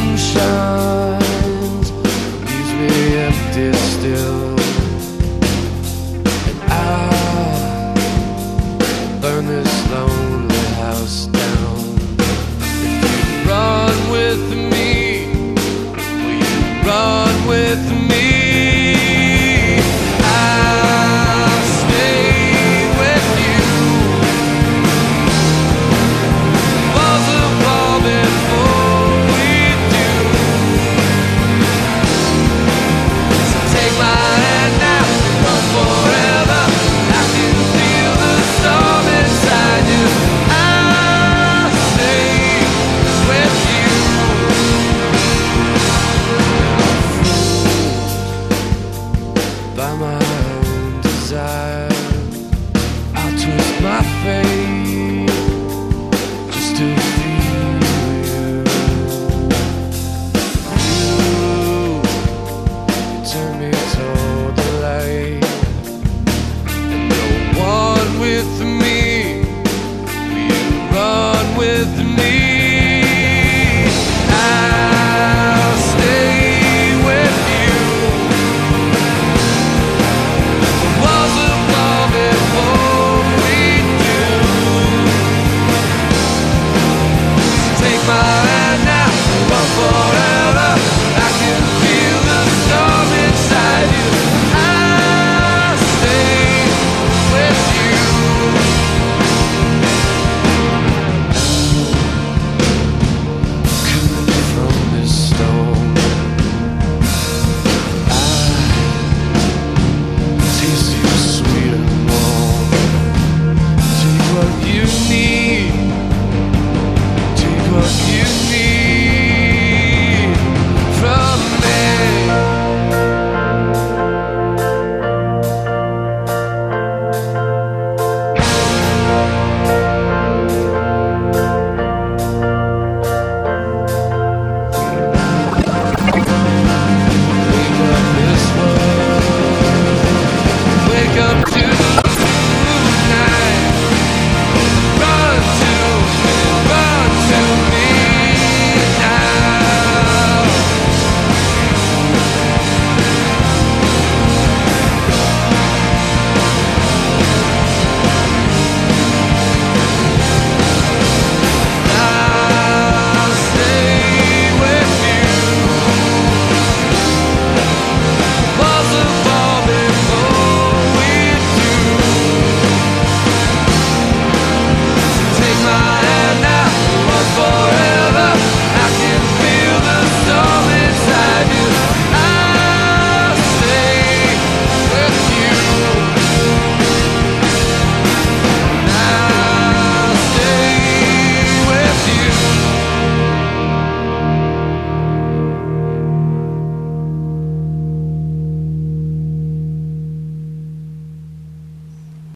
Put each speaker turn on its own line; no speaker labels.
moon shines, leaves me empty still. desire. I twist my face. mar.